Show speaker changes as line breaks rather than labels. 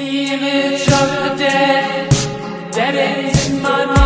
The image of the dead, dead ends in my mind.